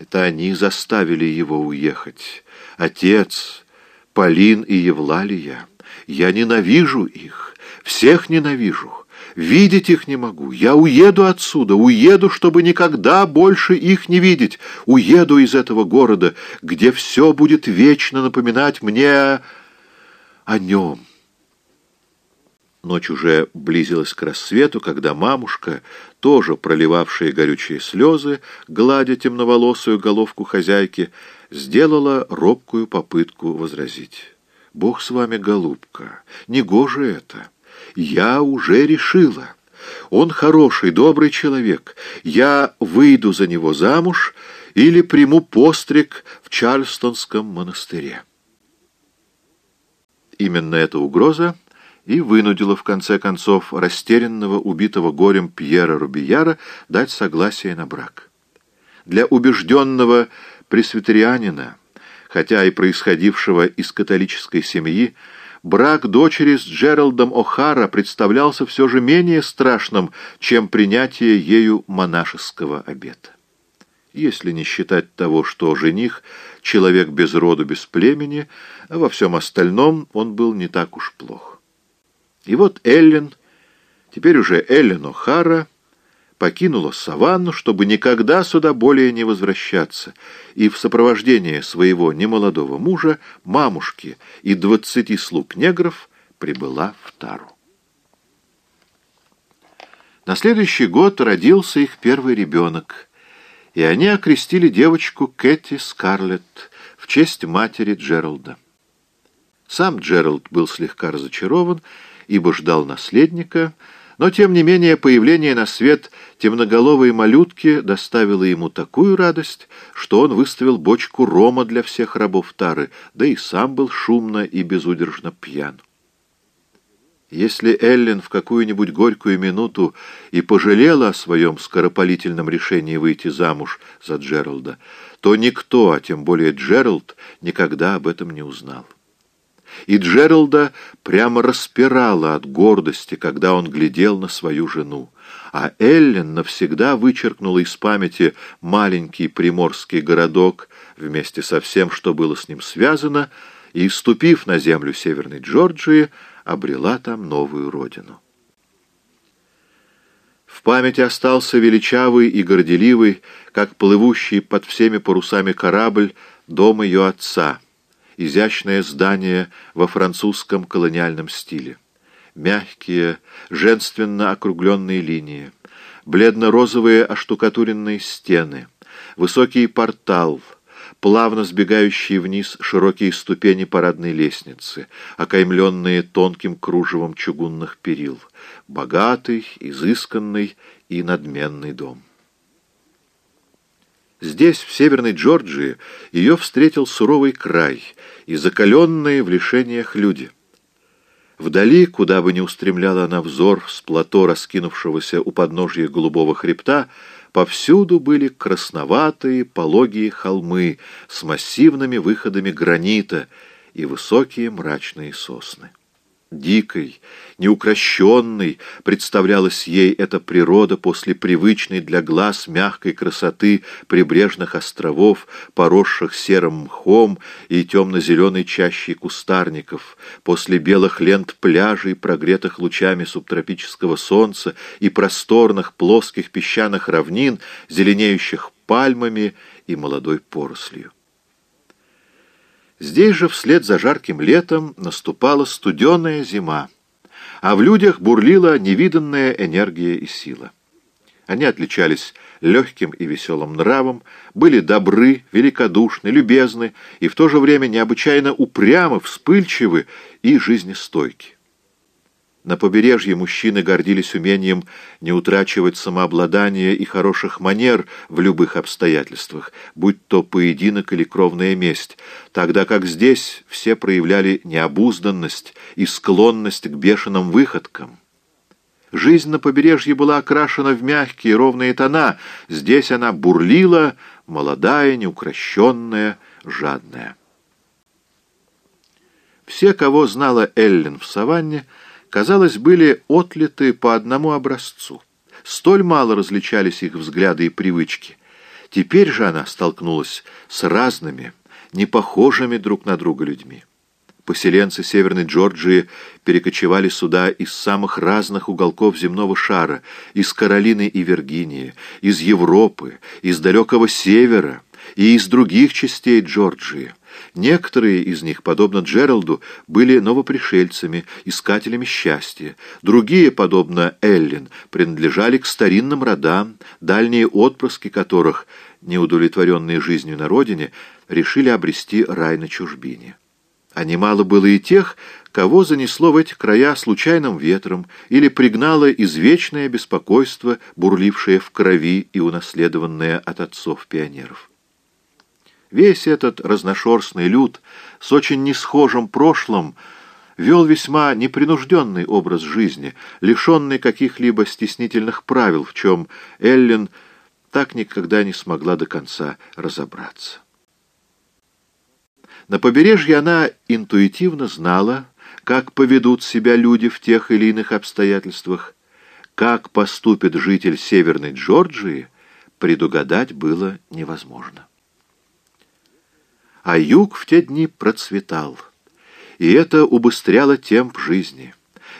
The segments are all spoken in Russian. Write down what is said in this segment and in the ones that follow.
Это они заставили его уехать. Отец, Полин и Евлалия. Я ненавижу их, всех ненавижу. Видеть их не могу. Я уеду отсюда, уеду, чтобы никогда больше их не видеть. Уеду из этого города, где все будет вечно напоминать мне о нем. Ночь уже близилась к рассвету, когда мамушка, тоже проливавшая горючие слезы, гладя темноволосую головку хозяйки, сделала робкую попытку возразить. «Бог с вами, голубка, негоже это. Я уже решила. Он хороший, добрый человек. Я выйду за него замуж или приму постриг в Чарльстонском монастыре». Именно эта угроза и вынудила, в конце концов, растерянного, убитого горем Пьера Рубияра дать согласие на брак. Для убежденного пресвитерианина, хотя и происходившего из католической семьи, брак дочери с Джералдом О'Хара представлялся все же менее страшным, чем принятие ею монашеского обета. Если не считать того, что жених — человек без роду, без племени, а во всем остальном он был не так уж плох. И вот Эллен, теперь уже Эллен О'Хара, покинула саванну, чтобы никогда сюда более не возвращаться, и в сопровождении своего немолодого мужа, мамушки и двадцати слуг негров прибыла в Тару. На следующий год родился их первый ребенок, и они окрестили девочку Кэти Скарлетт в честь матери Джералда. Сам Джеральд был слегка разочарован, ибо ждал наследника, но, тем не менее, появление на свет темноголовой малютки доставило ему такую радость, что он выставил бочку рома для всех рабов Тары, да и сам был шумно и безудержно пьян. Если Эллен в какую-нибудь горькую минуту и пожалела о своем скоропалительном решении выйти замуж за Джералда, то никто, а тем более Джеральд, никогда об этом не узнал и Джералда прямо распирала от гордости, когда он глядел на свою жену. А Эллен навсегда вычеркнула из памяти маленький приморский городок вместе со всем, что было с ним связано, и, ступив на землю Северной Джорджии, обрела там новую родину. В памяти остался величавый и горделивый, как плывущий под всеми парусами корабль, дом ее отца — изящное здание во французском колониальном стиле. Мягкие, женственно округленные линии, бледно-розовые оштукатуренные стены, высокий портал, плавно сбегающие вниз широкие ступени парадной лестницы, окаймленные тонким кружевом чугунных перил, богатый, изысканный и надменный дом. Здесь, в Северной Джорджии, ее встретил суровый край и закаленные в лишениях люди. Вдали, куда бы ни устремляла она взор с плато, раскинувшегося у подножья голубого хребта, повсюду были красноватые пологие холмы с массивными выходами гранита и высокие мрачные сосны. Дикой, неукрощенной представлялась ей эта природа после привычной для глаз мягкой красоты прибрежных островов, поросших серым мхом и темно-зеленой чащей кустарников, после белых лент пляжей, прогретых лучами субтропического солнца и просторных плоских песчаных равнин, зеленеющих пальмами и молодой порослью. Здесь же вслед за жарким летом наступала студеная зима, а в людях бурлила невиданная энергия и сила. Они отличались легким и веселым нравом, были добры, великодушны, любезны и в то же время необычайно упрямы, вспыльчивы и жизнестойки. На побережье мужчины гордились умением не утрачивать самообладание и хороших манер в любых обстоятельствах, будь то поединок или кровная месть, тогда как здесь все проявляли необузданность и склонность к бешеным выходкам. Жизнь на побережье была окрашена в мягкие ровные тона, здесь она бурлила, молодая, неукрощенная, жадная. Все, кого знала Эллен в саванне, — казалось, были отлиты по одному образцу. Столь мало различались их взгляды и привычки. Теперь же она столкнулась с разными, непохожими друг на друга людьми. Поселенцы Северной Джорджии перекочевали сюда из самых разных уголков земного шара, из Каролины и Виргинии, из Европы, из далекого севера и из других частей Джорджии. Некоторые из них, подобно Джералду, были новопришельцами, искателями счастья. Другие, подобно Эллен, принадлежали к старинным родам, дальние отпрыски которых, неудовлетворенные жизнью на родине, решили обрести рай на чужбине. А немало было и тех, кого занесло в эти края случайным ветром или пригнало извечное беспокойство, бурлившее в крови и унаследованное от отцов-пионеров. Весь этот разношерстный люд с очень несхожим прошлым вел весьма непринужденный образ жизни, лишенный каких-либо стеснительных правил, в чем Эллен так никогда не смогла до конца разобраться. На побережье она интуитивно знала, как поведут себя люди в тех или иных обстоятельствах, как поступит житель Северной Джорджии, предугадать было невозможно. А юг в те дни процветал, и это убыстряло темп жизни.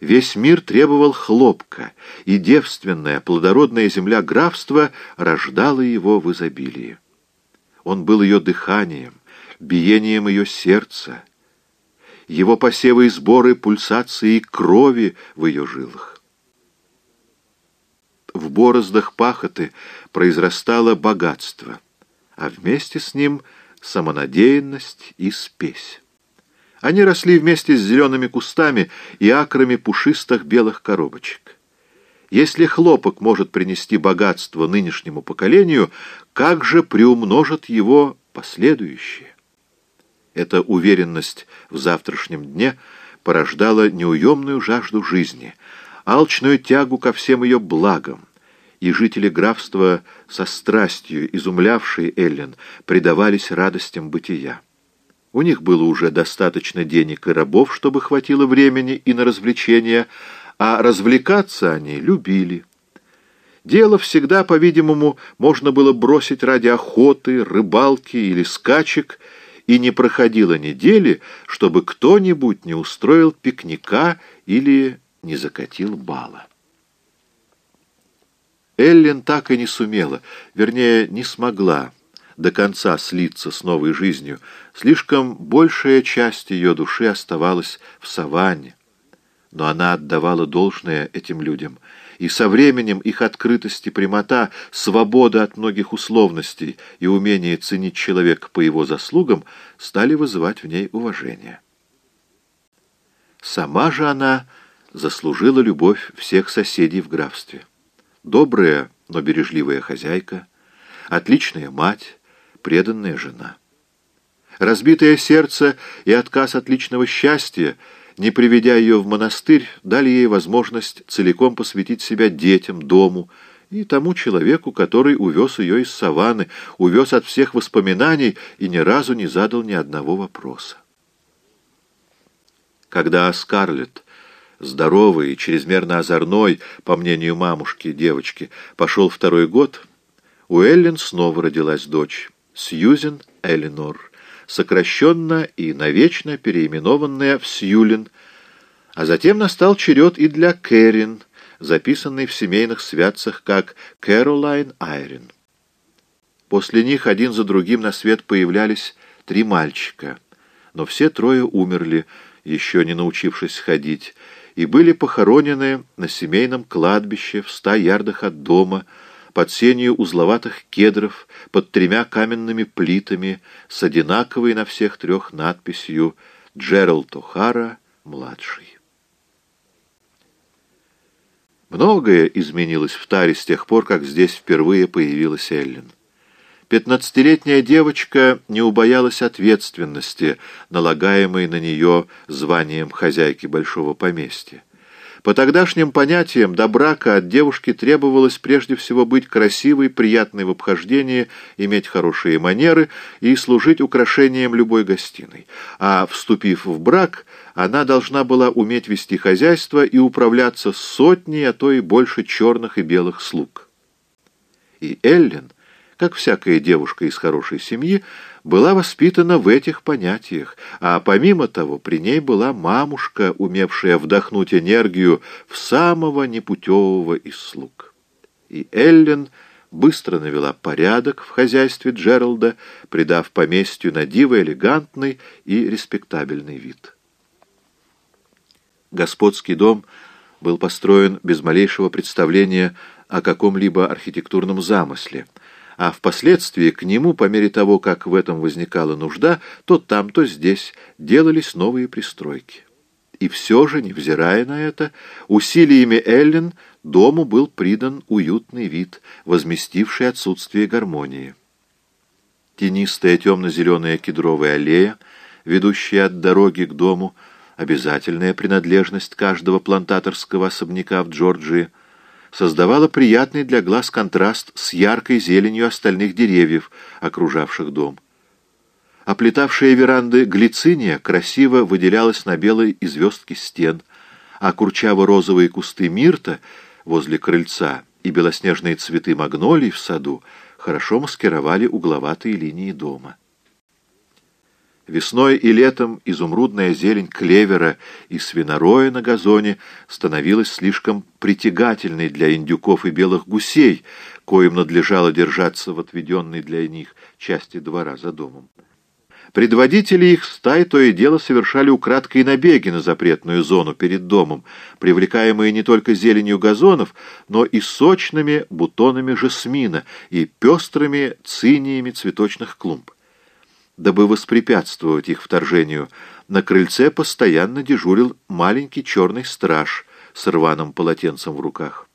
Весь мир требовал хлопка, и девственная, плодородная земля графства рождала его в изобилии. Он был ее дыханием, биением ее сердца, его посевы и сборы пульсации крови в ее жилах. В бороздах пахоты произрастало богатство, а вместе с ним самонадеянность и спесь. Они росли вместе с зелеными кустами и акрами пушистых белых коробочек. Если хлопок может принести богатство нынешнему поколению, как же приумножат его последующие? Эта уверенность в завтрашнем дне порождала неуемную жажду жизни, алчную тягу ко всем ее благам, и жители графства со страстью, изумлявшие Эллен, предавались радостям бытия. У них было уже достаточно денег и рабов, чтобы хватило времени и на развлечения, а развлекаться они любили. Дело всегда, по-видимому, можно было бросить ради охоты, рыбалки или скачек – и не проходило недели, чтобы кто-нибудь не устроил пикника или не закатил бала. Эллен так и не сумела, вернее, не смогла до конца слиться с новой жизнью. Слишком большая часть ее души оставалась в саванне. Но она отдавала должное этим людям — и со временем их открытость и прямота, свобода от многих условностей и умение ценить человека по его заслугам стали вызывать в ней уважение. Сама же она заслужила любовь всех соседей в графстве. Добрая, но бережливая хозяйка, отличная мать, преданная жена. Разбитое сердце и отказ от личного счастья — не приведя ее в монастырь, дали ей возможность целиком посвятить себя детям, дому и тому человеку, который увез ее из саванны, увез от всех воспоминаний и ни разу не задал ни одного вопроса. Когда Скарлетт, здоровый и чрезмерно озорной, по мнению мамушки, девочки, пошел второй год, у Эллен снова родилась дочь, Сьюзен Эллинор, сокращенно и навечно переименованная в Сьюлин, а затем настал черед и для Кэрин, записанной в семейных святцах как Кэролайн Айрин. После них один за другим на свет появлялись три мальчика, но все трое умерли, еще не научившись ходить, и были похоронены на семейном кладбище в ста ярдах от дома, под сенью узловатых кедров, под тремя каменными плитами, с одинаковой на всех трех надписью «Джеральд О'Хара, младший». Многое изменилось в Таре с тех пор, как здесь впервые появилась Эллен. Пятнадцатилетняя девочка не убоялась ответственности, налагаемой на нее званием хозяйки большого поместья. По тогдашним понятиям до брака от девушки требовалось прежде всего быть красивой, приятной в обхождении, иметь хорошие манеры и служить украшением любой гостиной. А вступив в брак, она должна была уметь вести хозяйство и управляться сотней, а то и больше черных и белых слуг. И Эллен, как всякая девушка из хорошей семьи, была воспитана в этих понятиях, а помимо того при ней была мамушка, умевшая вдохнуть энергию в самого непутевого из слуг. И Эллен быстро навела порядок в хозяйстве Джералда, придав поместью на диво элегантный и респектабельный вид. Господский дом был построен без малейшего представления о каком-либо архитектурном замысле, а впоследствии к нему, по мере того, как в этом возникала нужда, то там, то здесь делались новые пристройки. И все же, невзирая на это, усилиями Эллен дому был придан уютный вид, возместивший отсутствие гармонии. Тенистая темно-зеленая кедровая аллея, ведущая от дороги к дому, обязательная принадлежность каждого плантаторского особняка в Джорджии, создавала приятный для глаз контраст с яркой зеленью остальных деревьев, окружавших дом. Оплетавшая веранды глициния красиво выделялась на белой известке стен, а курчаво-розовые кусты мирта возле крыльца и белоснежные цветы магнолий в саду хорошо маскировали угловатые линии дома. Весной и летом изумрудная зелень клевера и свинороя на газоне становилась слишком притягательной для индюков и белых гусей, коим надлежало держаться в отведенной для них части двора за домом. Предводители их стай то и дело совершали украдкой набеги на запретную зону перед домом, привлекаемые не только зеленью газонов, но и сочными бутонами жасмина и пестрыми циниями цветочных клумб. Дабы воспрепятствовать их вторжению, на крыльце постоянно дежурил маленький черный страж с рваным полотенцем в руках.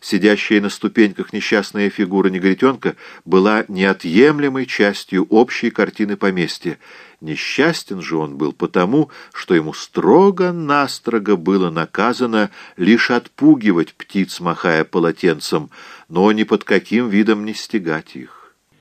Сидящая на ступеньках несчастная фигура негритенка была неотъемлемой частью общей картины поместья. Несчастен же он был потому, что ему строго-настрого было наказано лишь отпугивать птиц, махая полотенцем, но ни под каким видом не стегать их.